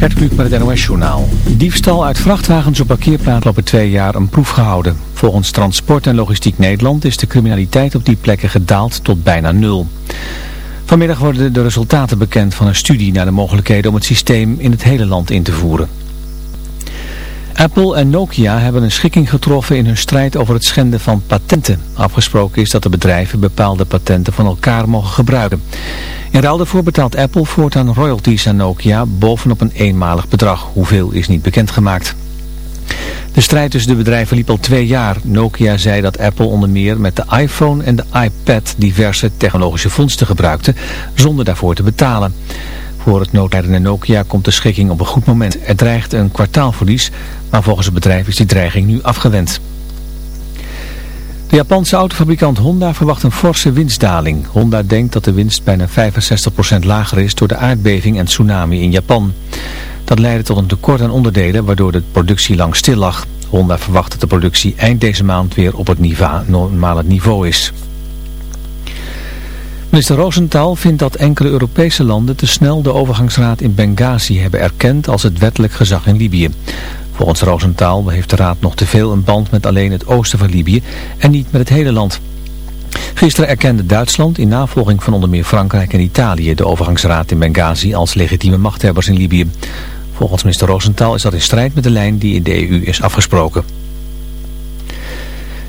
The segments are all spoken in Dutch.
Gert Kluk met het NOS Journaal. Diefstal uit vrachtwagens op parkeerplaats lopen twee jaar een proef gehouden. Volgens Transport en Logistiek Nederland is de criminaliteit op die plekken gedaald tot bijna nul. Vanmiddag worden de resultaten bekend van een studie naar de mogelijkheden om het systeem in het hele land in te voeren. Apple en Nokia hebben een schikking getroffen in hun strijd over het schenden van patenten. Afgesproken is dat de bedrijven bepaalde patenten van elkaar mogen gebruiken. In ruil daarvoor betaalt Apple voortaan royalties aan Nokia bovenop een eenmalig bedrag. Hoeveel is niet bekendgemaakt. De strijd tussen de bedrijven liep al twee jaar. Nokia zei dat Apple onder meer met de iPhone en de iPad diverse technologische vondsten gebruikte, zonder daarvoor te betalen. Voor het noodlijdende Nokia komt de schikking op een goed moment. Er dreigt een kwartaalverlies, maar volgens het bedrijf is die dreiging nu afgewend. De Japanse autofabrikant Honda verwacht een forse winstdaling. Honda denkt dat de winst bijna 65% lager is door de aardbeving en tsunami in Japan. Dat leidde tot een tekort aan onderdelen waardoor de productie lang stil lag. Honda verwacht dat de productie eind deze maand weer op het normale niveau is. Minister Rosenthal vindt dat enkele Europese landen te snel de overgangsraad in Benghazi hebben erkend als het wettelijk gezag in Libië. Volgens Rosenthal heeft de raad nog te veel een band met alleen het oosten van Libië en niet met het hele land. Gisteren erkende Duitsland in navolging van onder meer Frankrijk en Italië de overgangsraad in Benghazi als legitieme machthebbers in Libië. Volgens minister Rosenthal is dat in strijd met de lijn die in de EU is afgesproken.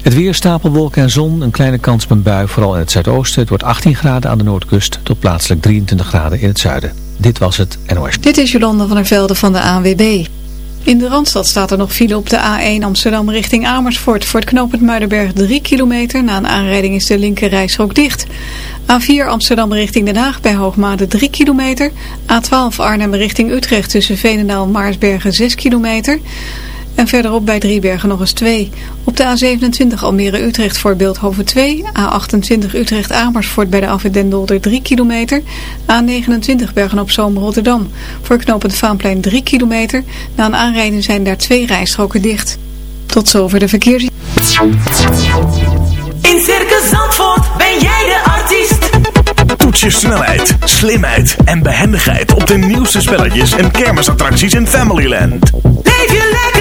Het weer, stapelwolken en zon, een kleine kans op een bui, vooral in het zuidoosten. Het wordt 18 graden aan de noordkust tot plaatselijk 23 graden in het zuiden. Dit was het NOS. Dit is Jolanda van der Velde van de ANWB. In de Randstad staat er nog file op de A1 Amsterdam richting Amersfoort. Voor het knooppunt Muidenberg 3 kilometer. Na een aanrijding is de linker dicht. A4 Amsterdam richting Den Haag bij Hoogmade 3 kilometer. A12 Arnhem richting Utrecht tussen Veenendaal en Maarsbergen 6 kilometer. En verderop bij Driebergen nog eens 2. Op de A27 Almere-Utrecht voor Beeldhoven 2. A28 Utrecht-Amersfoort bij de Afwit 3 kilometer. A29 Bergen-op-Zoom Rotterdam. Voor knooppunt Vaanplein 3 kilometer. Na een aanrijding zijn daar twee rijstroken dicht. Tot zover de verkeers... In Circus Zandvoort ben jij de artiest. Toets je snelheid, slimheid en behendigheid op de nieuwste spelletjes en kermisattracties in Familyland. Leef je lekker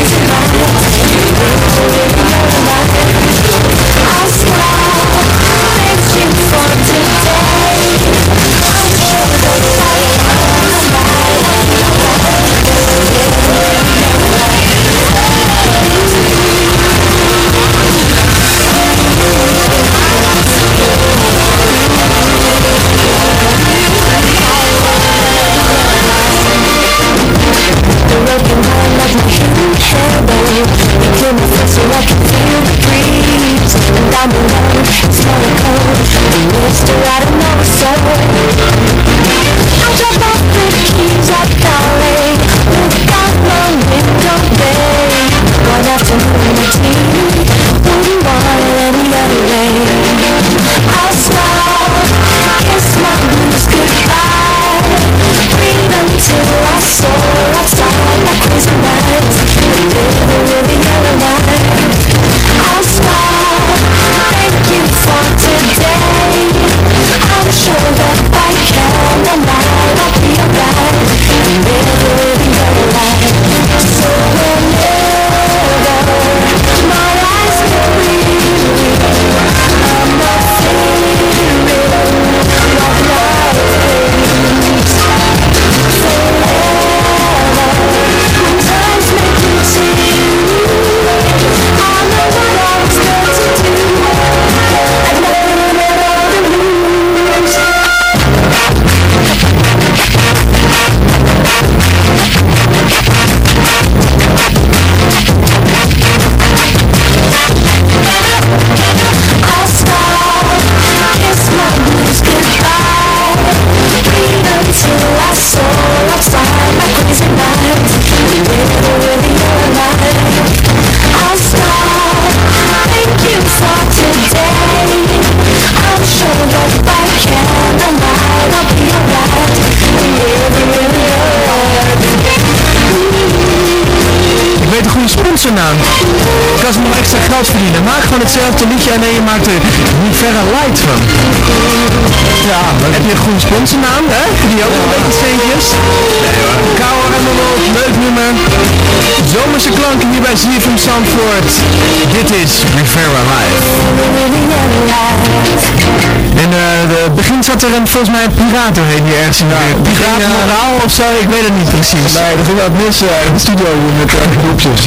I'll stop waiting for today. Zat er een, volgens mij een piraat doorheen hier ergens in de. Piraat moraal of zo, ik weet het niet precies. Nee, er ging wat mis in de studio met uh, groepjes.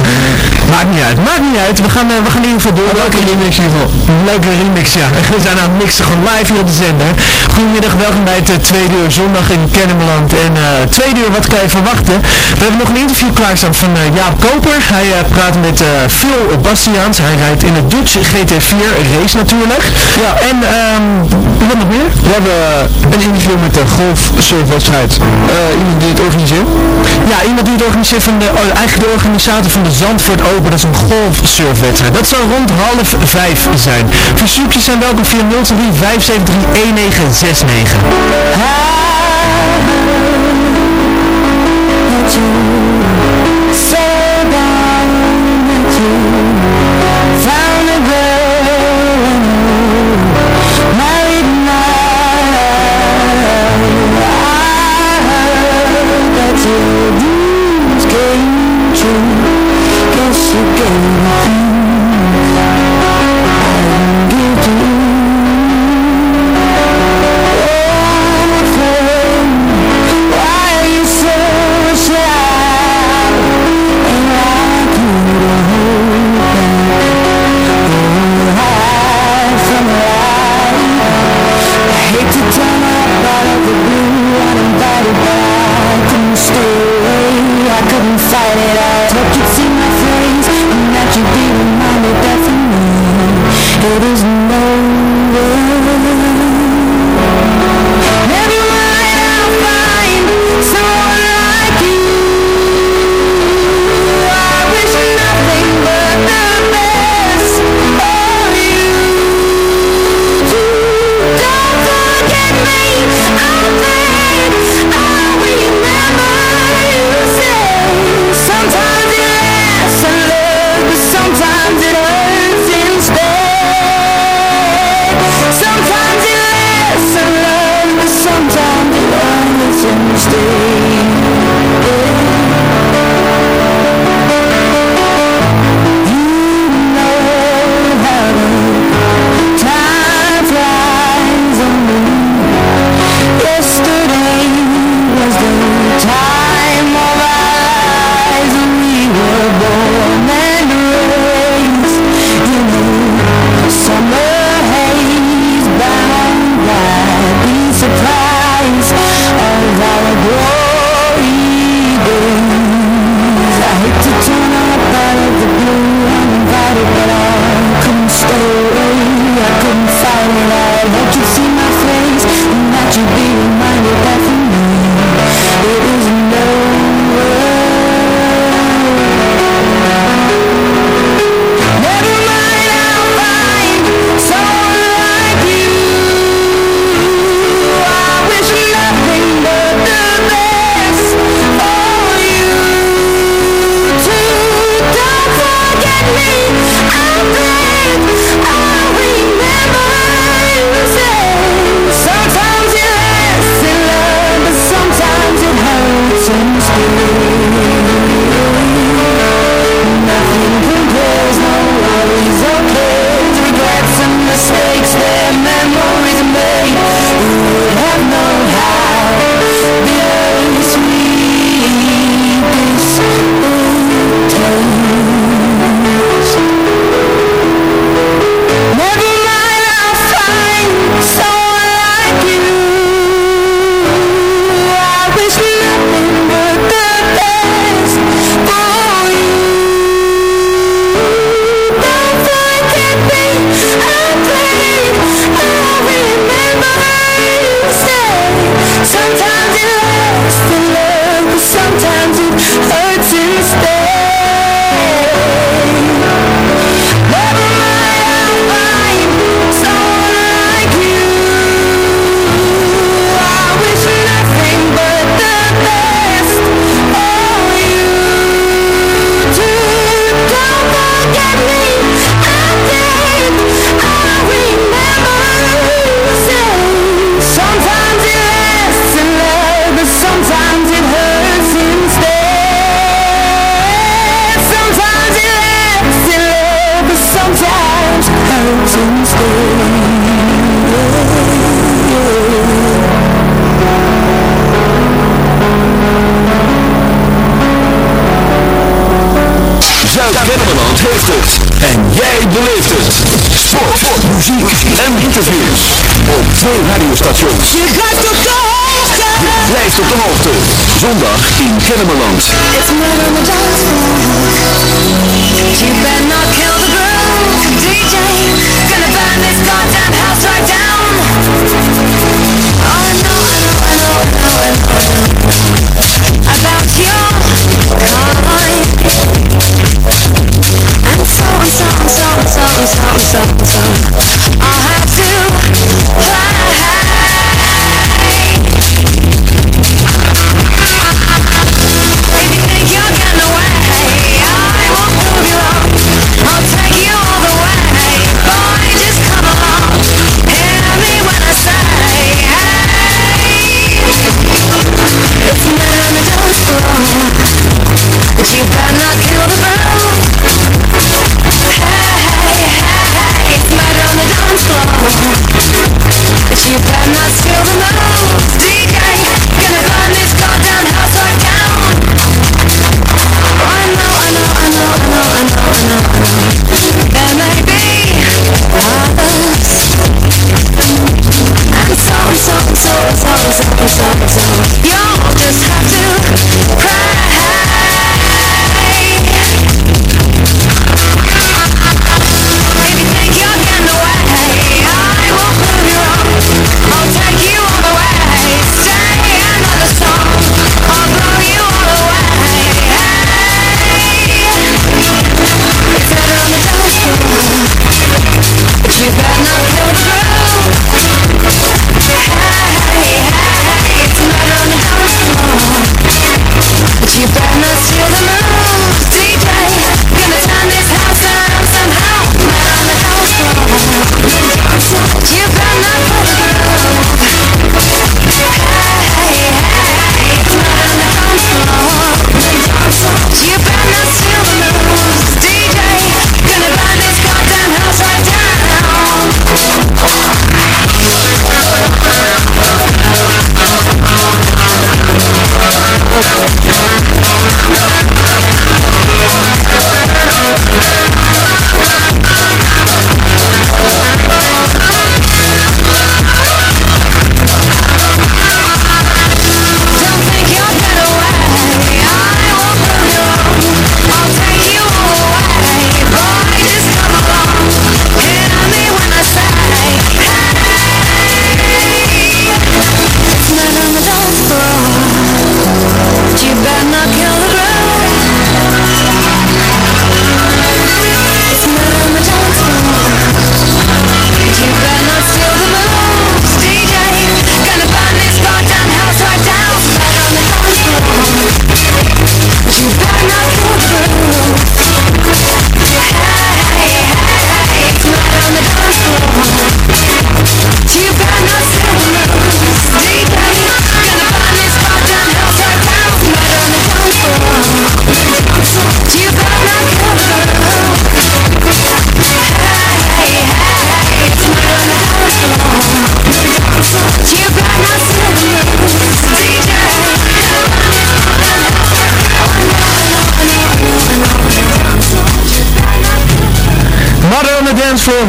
Maakt niet uit, maakt niet uit. We gaan, eh, we gaan in ieder geval door. Leuke remix in ieder geval. Leuke remix, ja. We zijn aan het mixen gewoon live hier op de zender. Goedemiddag, welkom bij het eh, tweede uur zondag in Kennemerland. En eh tweede uur, wat kan je verwachten? We hebben nog een interview klaarstaan van eh, Jaap Koper. Hij eh, praat met eh, Phil Bastiaans. Hij rijdt in het Dutch GT4 race natuurlijk. Ja. En ehm wat nog meer? We hebben eh, een interview met de golfsurfwedstrijd. Uh, eh, iemand die het organiseert? Ja, iemand die het organiseert van de, oh, eigenlijk de organisator van de Zandvoort Open. Dat is een golfsurfwedstrijd. Dat zal rond half vijf zijn. Verzoekjes zijn welkom via 023 573 1969. And so and so and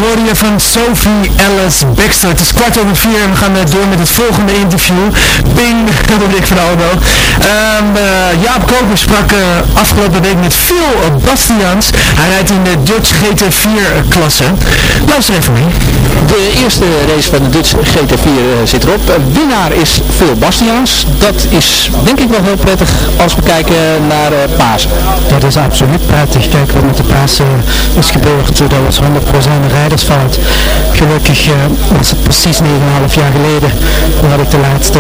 hoorde je van Sophie Ellis Baxter. Het is kwart over vier en we gaan eh, door met het volgende interview. Ping, dat ik van Aldo. Ehm, eh, Jaap Koper sprak eh, afgelopen week met Phil Bastiaans. Hij rijdt in de Dutch GT4-klasse. Luister even mee. De eerste race van de Dutch GT4 eh, zit erop. Winnaar is Phil Bastiaans. Dat is denk ik wel heel prettig als we kijken naar eh Paas. Dat is absoluut prettig. Kijk wat met de paas eh, is gebeurd. Dat was 100% een Gelukkig eh, was het precies 9,5 jaar geleden dat ik de laatste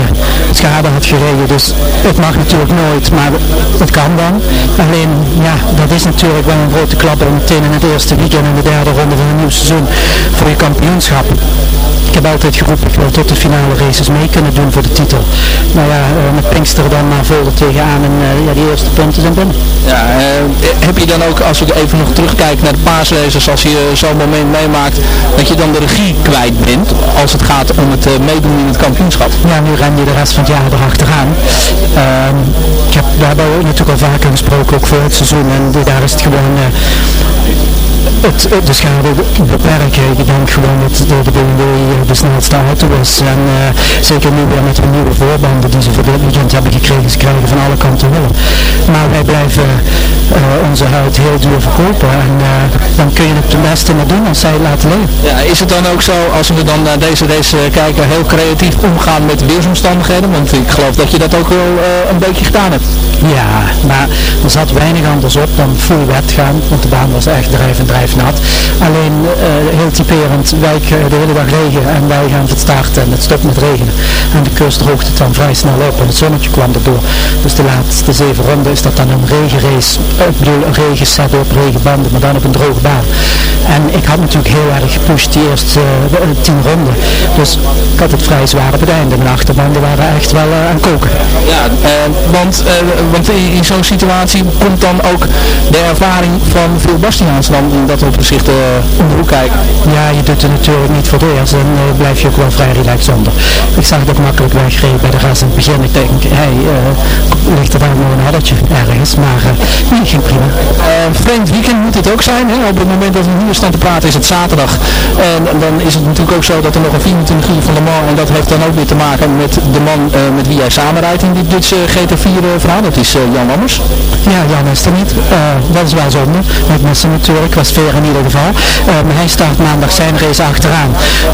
schade had gereden. Dus het mag natuurlijk nooit, maar het kan dan. Alleen, ja, dat is natuurlijk wel een grote klapper meteen in het eerste weekend in de derde ronde van een nieuw seizoen voor je kampioenschap. Ik heb altijd geroepen, ik wil tot de finale races mee kunnen doen voor de titel. Nou ja, eh, met Pinkster dan maar vol er tegenaan en eh, ja, die eerste punten zijn binnen. Ja, eh, heb je dan ook, als ik even nog terugkijk naar de paasraces, als je zo'n moment meemaakt, dat je dan de regie kwijt bent als het gaat om het eh, meedoen in het kampioenschap? Ja, nu ren je de rest van het jaar erachteraan. Ehm ik heb, hebben natuurlijk al vaker gesproken, ook voor het seizoen. En daar is het gewoon, eh, het, het- de schade beperken. Ik denk gewoon dat de, de BMW eh, de snelste auto is. En eh, zeker nu weer met de nieuwe voorbanden die ze voor dit weekend hebben gekregen. Ze krijgen van alle kanten hulp. Maar wij blijven eh, onze huid heel duur verkopen. En eh, dan kun je het de beste maar doen als zij het laten leven. Ja, is het dan ook zo, als we dan naar deze race eh, kijken, heel creatief omgaan met weersomstandigheden? Want ik geloof dat je dat ook wel eh, een beetje gedaan hebt. Ja, maar er zat weinig anders op dan full wet gaan, want de baan was echt drijf nat. Alleen eh, heel typerend, wij kregen de hele dag regen en wij gaan van en het stopt met regenen. En de kust droogt het dan vrij snel op en het zonnetje kwam erdoor. Dus de laatste zeven ronden is dat dan een regenrace, eh, ik bedoel een regen setup, regenbanden, maar dan op een droge baan. En ik had natuurlijk heel erg gepusht die eerste eh, eh, tien ronden. Dus ik had het vrij zwaar op het einde. De achterbanden waren echt wel eh, aan koken. Ja, eh, want, eh, want in, zo'n situatie komt dan ook de ervaring van veel Bastiaans in dat opzicht eh om de hoek kijken. Ja, je doet het natuurlijk niet voor het eerst en blijf je ook wel vrij relaxed zonder. Ik zag dat makkelijk wegreed bij de rest in het begin. Ik denk, hé, hey, eh, ligt er daar nog een haddertje ergens, maar eh, nee, ging prima. Vreemd weekend moet het ook zijn. Hè? Op het moment dat we hier staan te praten is het zaterdag. En dan is het natuurlijk ook zo dat er nog een 24 uur van de man. En dat heeft dan ook weer te maken met de man met wie jij samenrijdt in dit Dutch GT4 eh, verhaal. Dat is Jan Lammers. Ja, Jan is er niet. Dat is wel zonde. Mis hem natuurlijk, in ieder geval. Eh, hij start maandag zijn race achteraan.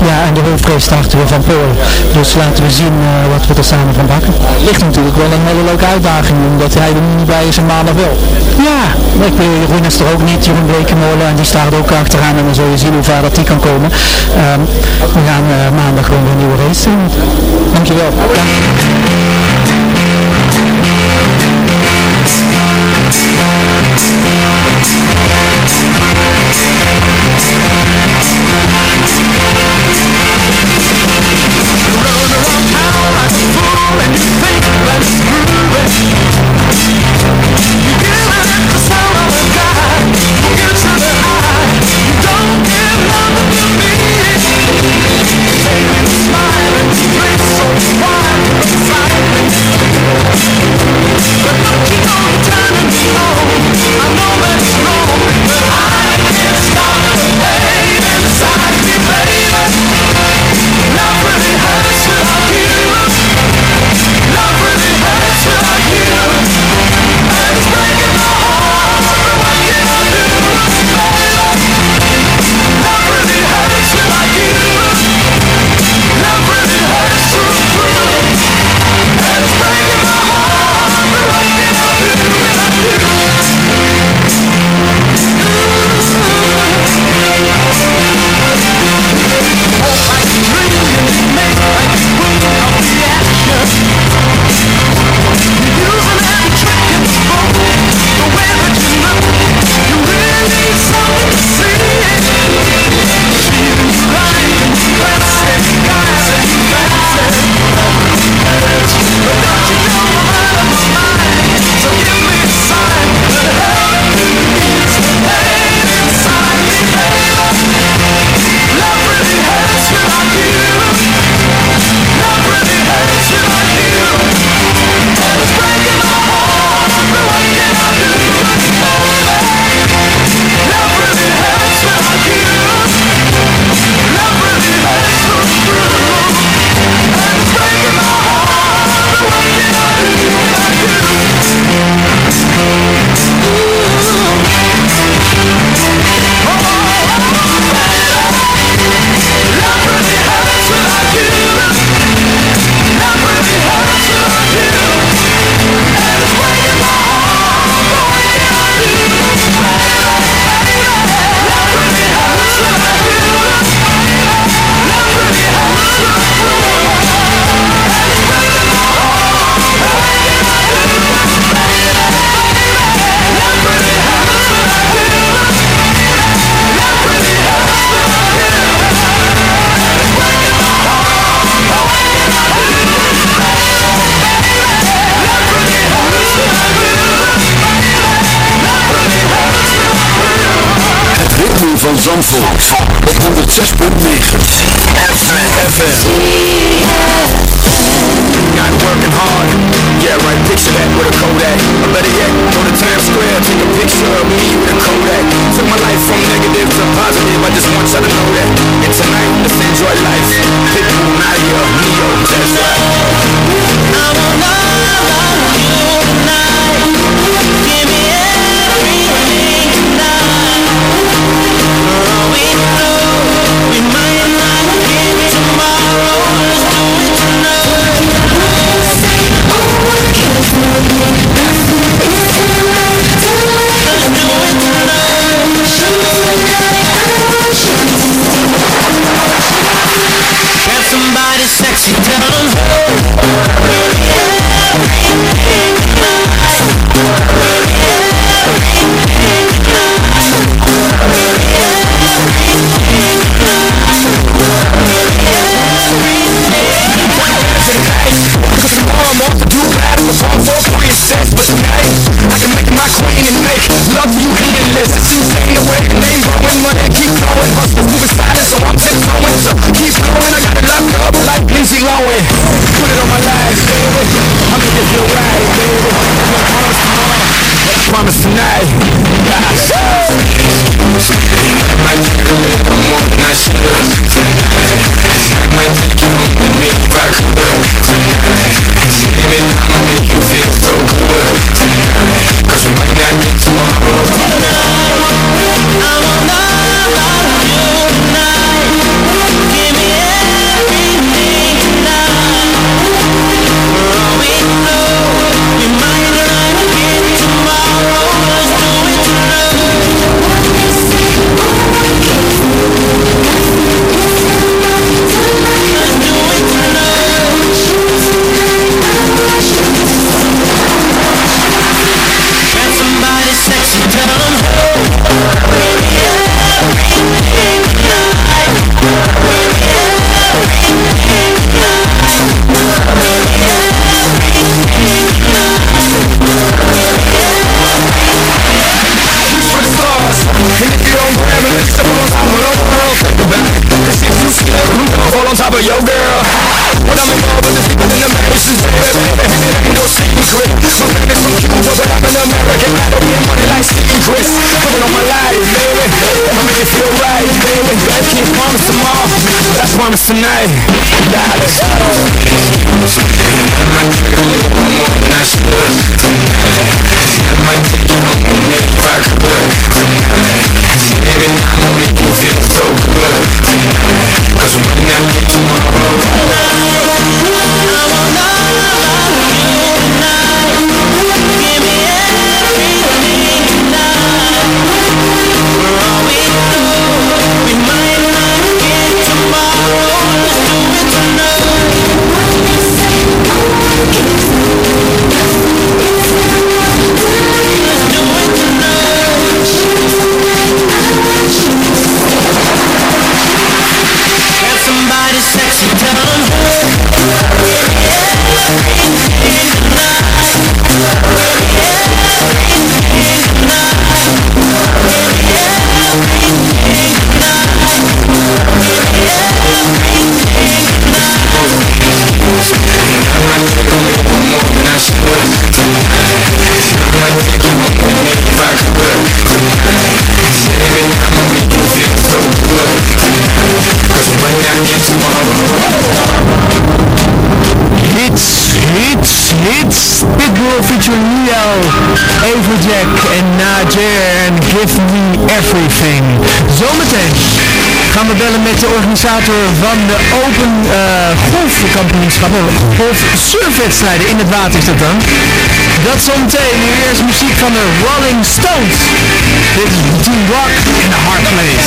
Ja, en de hoofdrace starten we van Polen. Dus laten we zien eh, wat we er samen van bakken. Ligt natuurlijk wel een hele leuke uitdaging, omdat hij er niet bij is en maandag wel. Ja, ik weet, Jeroen is er ook niet, Jeroen Blekemolen, en die staat ook achteraan en dan zul je zien hoe ver dat die kan komen. Ehm, we gaan eh, maandag gewoon een nieuwe race doen. Dankjewel. Overjack en Najer en Give Me Everything. Zometeen gaan we bellen met de organisator van de Open eh, uh, Golfkampioenschap, golf surfwedstrijden in het water is dat dan. Dat zometeen, nu eerst muziek van de Rolling Stones. Dit is Team Rock in the Hard Place.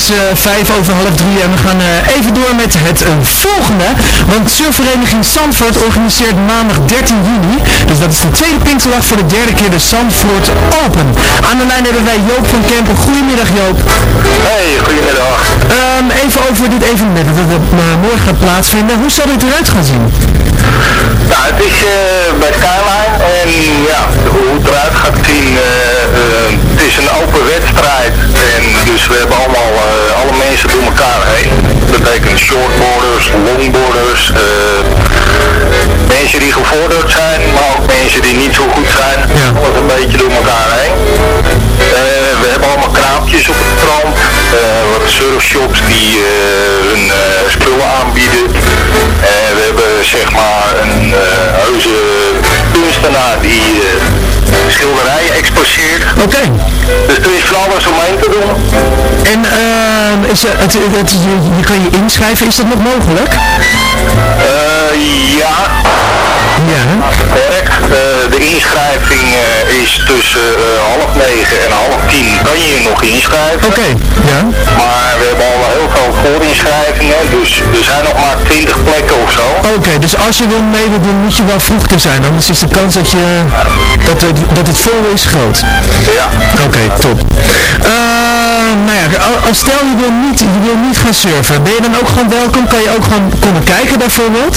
Het is eh, vijf over half drie en we gaan eh, even door met het eh, volgende. Want surfvereniging Zandvoort organiseert maandag 13 juni, dus dat is de tweede Pinksterdag voor de derde keer de Zandvoort Open. Aan de lijn hebben wij Joop van Kempen. Goedemiddag Joop. Hey, goedemiddag. Ehm, even over dit evenement dat het eh, morgen gaat plaatsvinden. Hoe zal dit eruit gaan zien? Nou, het is bij Skyline en ja, hoe het eruit gaat zien, het is een open wedstrijd en dus we hebben allemaal, alle mensen door elkaar heen. Dat betekent shortboarders, longboarders, eh, mensen die gevorderd zijn, maar ook mensen die niet zo goed zijn. Alles een beetje door elkaar heen. Eh, we hebben allemaal kraampjes op het strand, eh, wat surfshops die hun spullen aanbieden. En we hebben zeg maar een heuse kunstenaar die schilderijen exposeert. Oké. Dus er is van alles omheen te doen. En ehm, is, het, het, het- je, je kan je inschrijven, is dat nog mogelijk? Eh, ja. Ja. Correct. Eh, de inschrijving eh, is tussen half negen en half tien kan je je nog inschrijven. Oké, ja. Maar we hebben al heel veel voorinschrijvingen, dus er zijn nog maar 20 plekken of zo. Oké, dus als je wil meedoen, dan moet je wel vroeg te zijn. Anders is de kans dat, je, dat, het, dat het vol is groot. Ja. Oké, top. Eh, nou ja, al- als stel je wil, niet, je wil niet gaan surfen, ben je dan ook gewoon welkom? Kan je ook gewoon komen kijken bijvoorbeeld?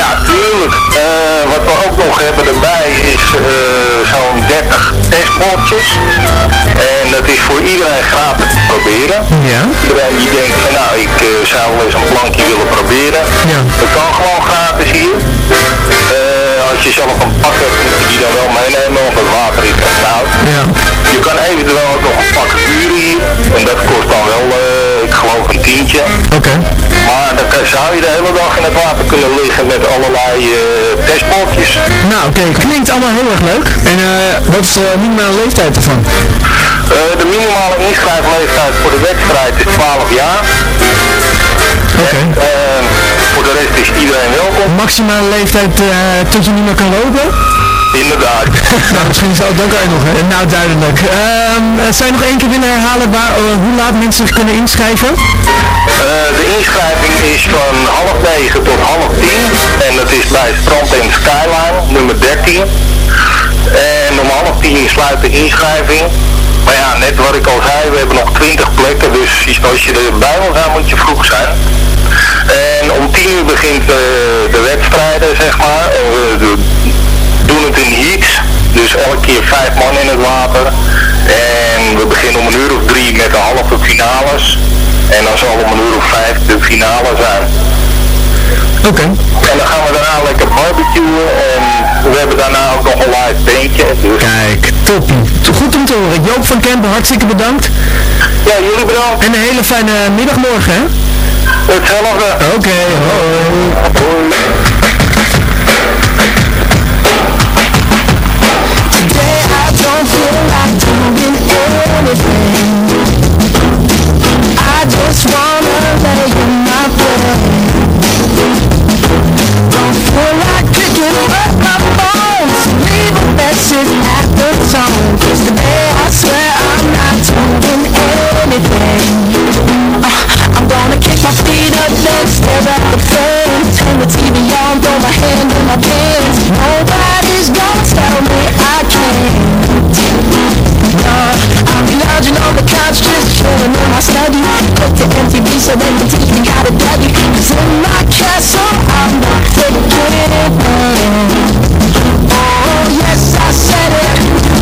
Ja, tuurlijk. Eh, wat we ook nog hebben erbij is eh, zo'n 30 testbordjes. En dat is voor iedereen gratis te proberen. Ja. Iedereen die denkt van nou, ik eh, zou wel eens een plankje willen proberen. Ja. Dat kan gewoon gratis hier. Eh, als je zelf een pak hebt, moet je die dan wel meenemen, want het water is echt koud. Ja. Je kan eventueel ook nog een pak huren hier. En dat kost dan wel, eh, ik geloof een tientje. Oké. Maar dan kan- zou je de hele dag in het water kunnen liggen met allerlei testbordjes. Nou, oké, klinkt allemaal heel erg leuk. En wat is de minimale leeftijd ervan? Eh, de minimale inschrijfleeftijd voor de wedstrijd is 12 jaar. Oké. Eh, voor de rest is iedereen welkom. Maximale leeftijd eh, tot je niet meer kan lopen? Inderdaad. nou, misschien zal dan kan je nog. hè? Nou, duidelijk. Ehm eh, zou je nog één keer willen herhalen waar, hoe laat mensen zich kunnen inschrijven? De inschrijving is van half negen tot half tien. En dat is bij Strand en Skyline, nummer 13. En om half tien sluit de inschrijving. Maar ja, net wat ik al zei, we hebben nog 20 plekken. Dus als je erbij wil zijn, moet je vroeg zijn. En om 10 uur begint eh, de wedstrijden, zeg maar. En we do- doen het in heats. Dus elke keer vijf man in het water. En we beginnen om een uur of drie met de halve finales. En dan zal om een uur of vijf de finale zijn. Oké. En dan gaan we daarna lekker barbecuen. En we hebben daarna ook nog een live bandje. Dus Kijk, toppie. Horen. Joop van Kempen, hartstikke bedankt. ja, jullie bedankt. En een hele fijne middag morgen, hè? Hetzelfde. Oké, hoi. Today I don't feel like doing anything. I just wanna lay in my bed. Don't feel like picking up then stare at the fan. Turn the TV on, throw my hand in my pants. Nobody's gonna tell me I can't. No, I'm lounging on the couch, just chilling in my study. Put the MTV so can teach me how to daddy. Cause in my castle, I'm not thinking. Oh, yes, I said it.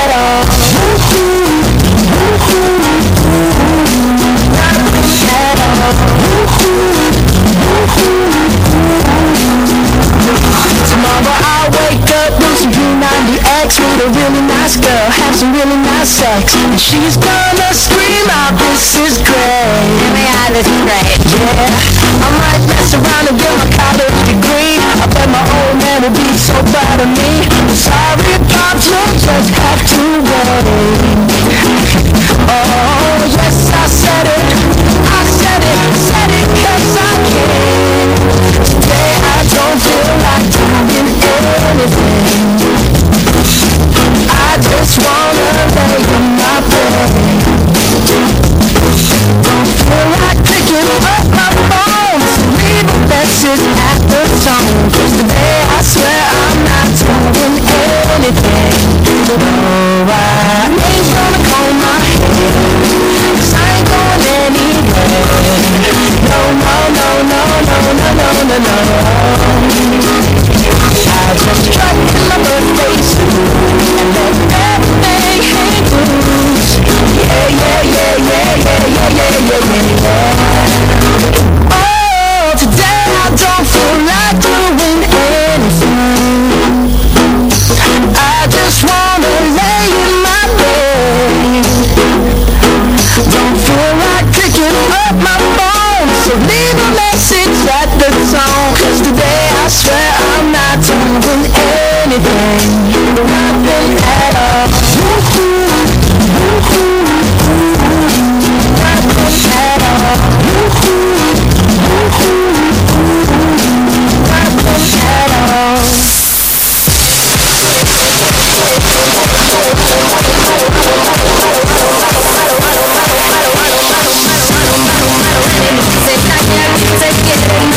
P90X with a really nice girl, have some really nice sex, and she's gonna scream out, "This is great!" Yeah, this is great. Yeah, I might mess around and get my college degree. I bet my old man will be so proud of me. Sorry, pops, you'll just have to wait. Oh, yes, I said it. I said it, said it 'cause I can. Today I don't feel like doing anything. I just wanna lay in my bed Don't feel like picking up my phone. So leave a message at the tone Cause today I swear I'm not doing anything. No, I ain't gonna comb my hair. I ain't going anywhere. No, no, no, no, no, no, no, no, no. I my birthday And Yeah, yeah, yeah, yeah, yeah, yeah, yeah, yeah, Oh, today I don't feel like doing anything I just wanna lay in my bed Don't feel like picking up my phone So leave a message at the tone. I swear I'm not doing anything. Nothing at all. Nothing at all. Nothing at all Take it, take it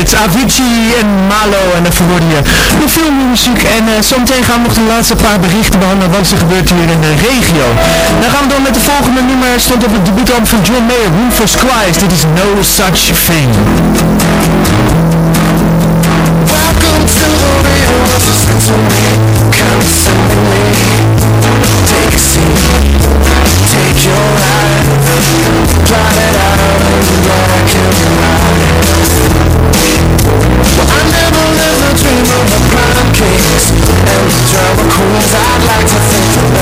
Avicii en Malo en dan verwoorden je de filmmuziek. En uh, zometeen gaan we nog de laatste paar berichten behandelen wat er gebeurt hier in de regio. Dan gaan we door met de volgende nummer. Stond op het debuutalbum van John Mayer, Rufus Squires. Dit is No Such Thing. Welcome to the Take Take your life it out black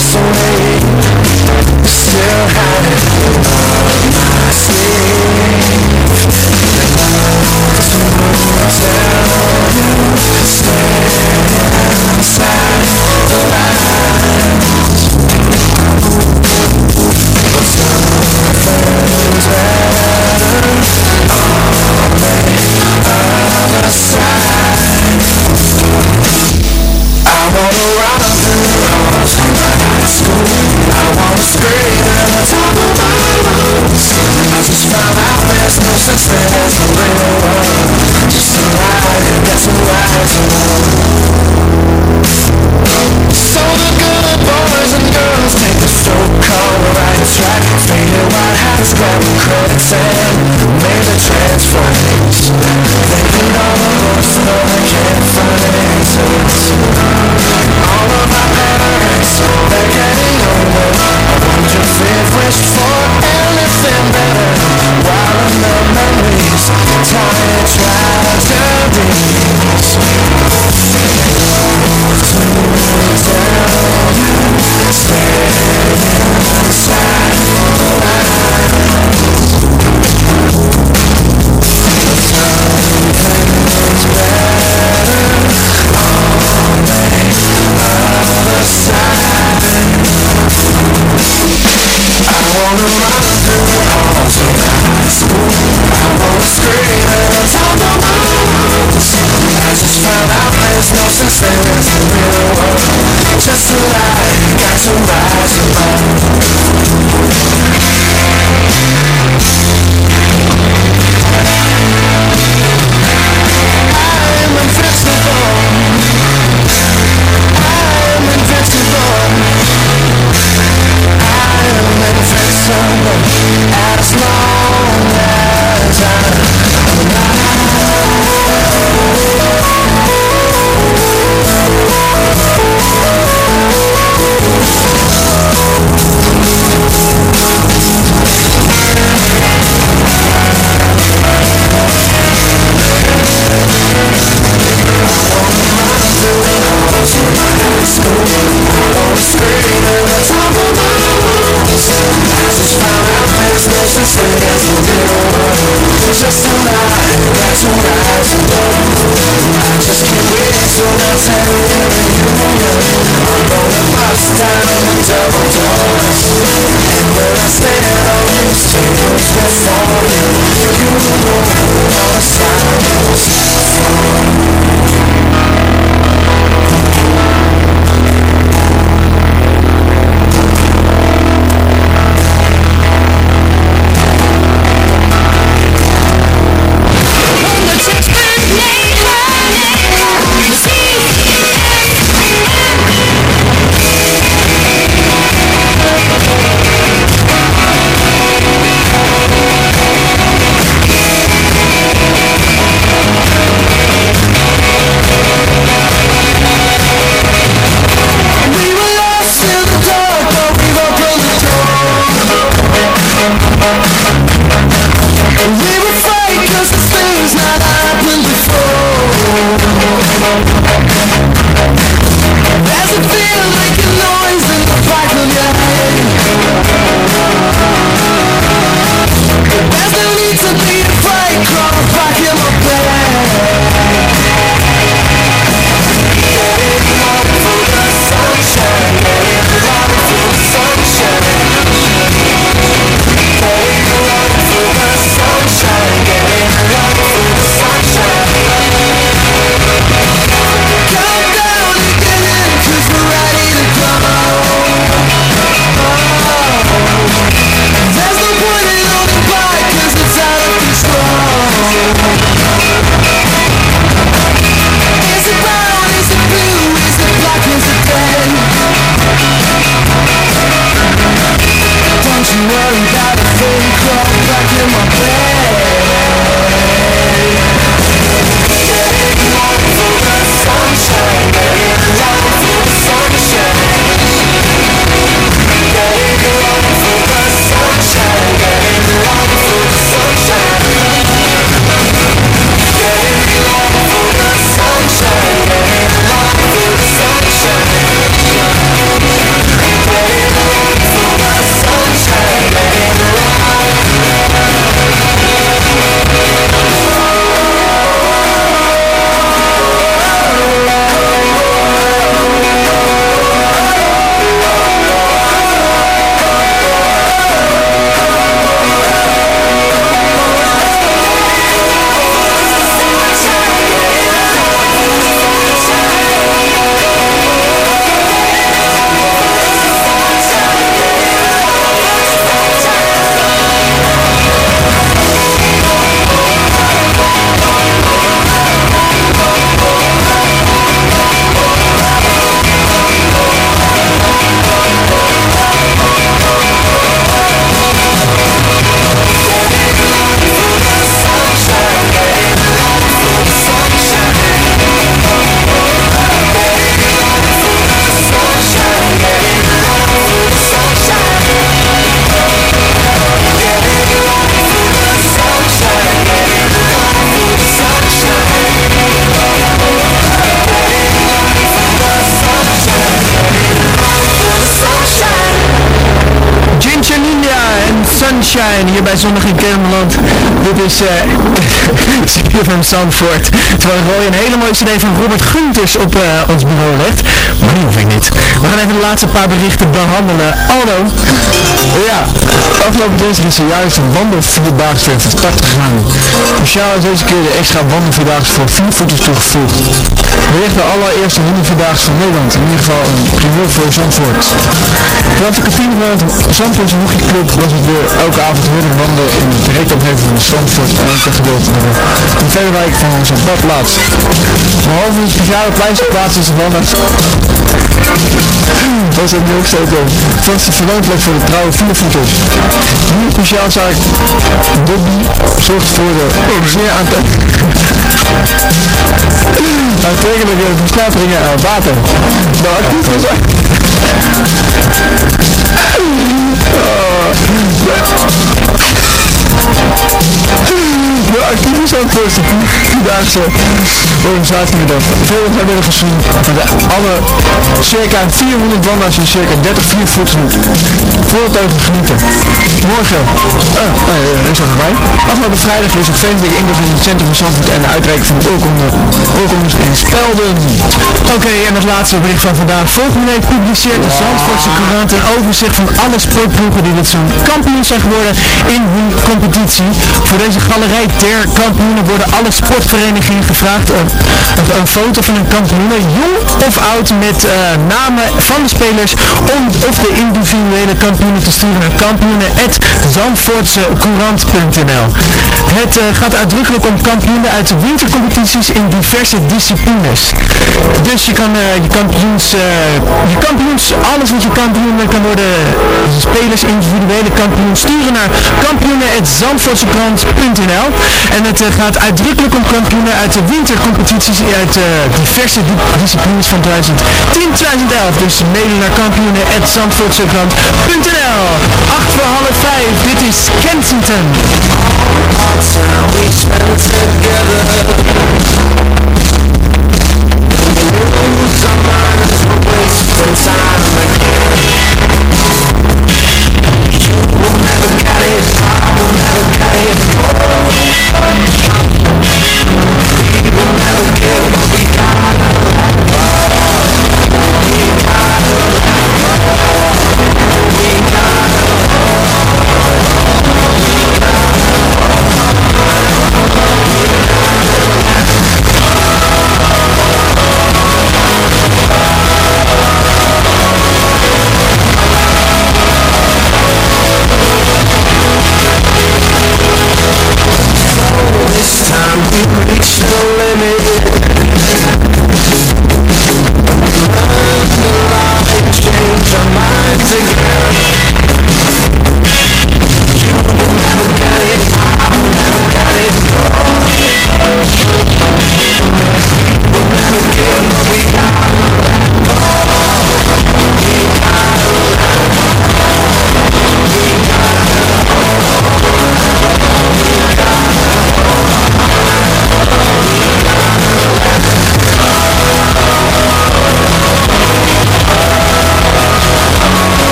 so Zandvoort. Terwijl Roy een hele mooie cd van Robert Gunters op uh, ons bureau legt. We gaan even de laatste paar berichten behandelen. Aldo. Ja, afgelopen dinsdag is er juist een wandelvierdaagse van start gegaan. Speciaal is deze keer de extra wandelvierdaagse voor viervoeters toegevoegd. We richten de allereerste wandelvierdaagse van Nederland. In ieder geval een primeur voor Zandvoort. Vanaf de kantine van het Zandvoortse hockeyclub was het weer elke avond heerlijk wandelen in de directe van Zandvoort en elke gedeelte van de verre wijk van onze badplaats. Behalve een speciale pleinse is de wandelaars was het ook steeds op. Vaste verwantelijk voor de trouwe viervoeters. Hier speciaal zaak Dobby zorgt voor de zeer aantrekkelijke versnellingen aan water. Nou, actief was de actieve Zandvoortse vierdaagse organisatie met veel vrijwilligers van de alle circa 400 wandelaars en circa 30 viervoeters voorteugen genieten. Morgen, uh, uh, is er erbij. Afgelopen vrijdag is er feestelijk in het centrum van Zandvoort en de uitreiking van de oorkondes in Spelden. Oké, en het laatste bericht van vandaag. Volgende week publiceert de Zandvoortse Courant een overzicht van alle sportploegen die dit zo'n kampioen zijn geworden in hun competitie. Voor deze galerij ter kampioenen worden alle sportverenigingen gevraagd om een foto van een kampioen, jong of oud, met uh, namen van de spelers om, of de individuele kampioenen te sturen naar kampioenen.zandvoortsecourant.nl Het uh, gaat uitdrukkelijk om kampioenen uit de wintercompetities in diverse disciplines. Dus je kan uh, je kampioens, je kampioens, alles wat je kampioen kan worden, spelers individuele kampioen sturen naar kampioenen.zandvoortsecourant.nl en het eh, gaat uitdrukkelijk om kampioenen uit de wintercompetities uit eh, diverse disciplines van 2010-2011. Dus mailen naar kampioenen 8 voor half 5, dit is Kensington.